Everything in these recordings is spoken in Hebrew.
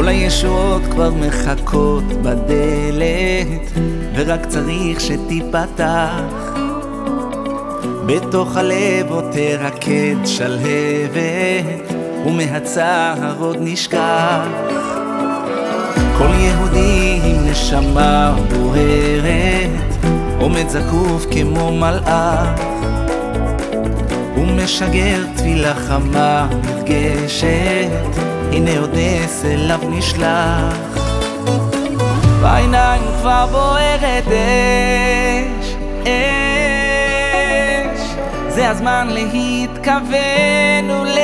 כל הישועות כבר מחכות בדלת, ורק צריך שתיפתח. בתוך הלב עוד תרקד שלהבת, ומהצער עוד נשכח. כל יהודי עם נשמה בוערת, עומד זקוף כמו מלאך. ומשגר תפילה חמה נרגשת, הנה אודס אליו נשלח. בעיניים כבר בוערת אש, אש, זה הזמן להתכוון ולבקש.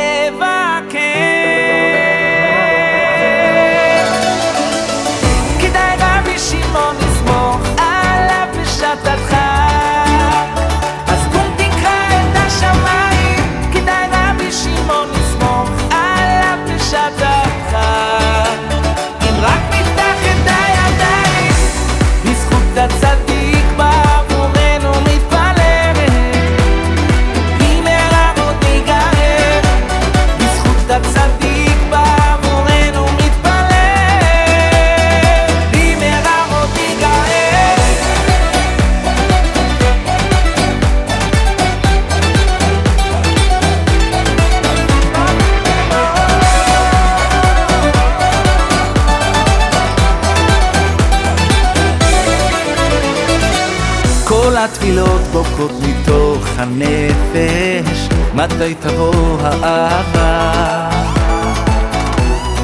כל התפילות בוקעות מתוך הנפש, מתי תבוא האהבה?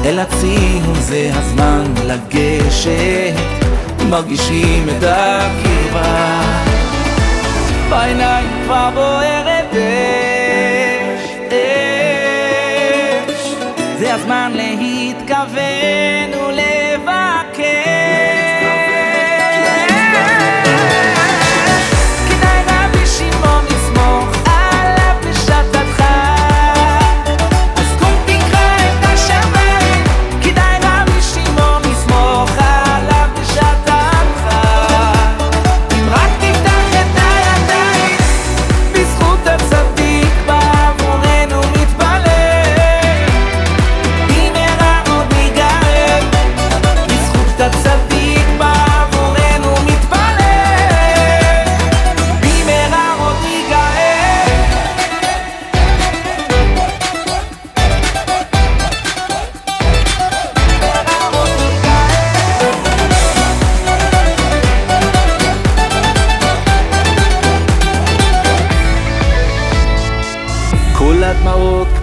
אל הציון זה הזמן לגשת, מרגישים את הקרבה. בעיניים כבר בוערת אש, אש, זה הזמן להתכוון ולבקש.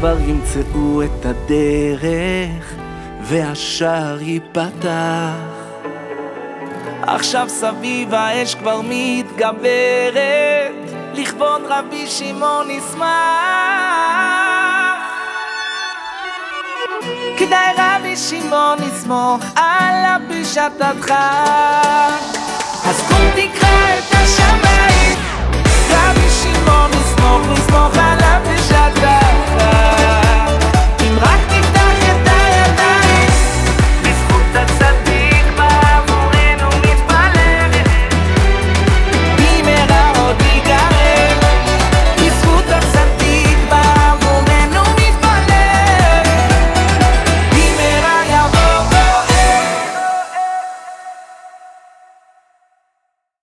כבר ימצאו את הדרך והשער ייפתח. עכשיו סביב האש כבר מתגברת לכבוד רבי שמעון ישמח. כדאי רבי שמעון לסמוך עליו בשעתתך אז קום תקרא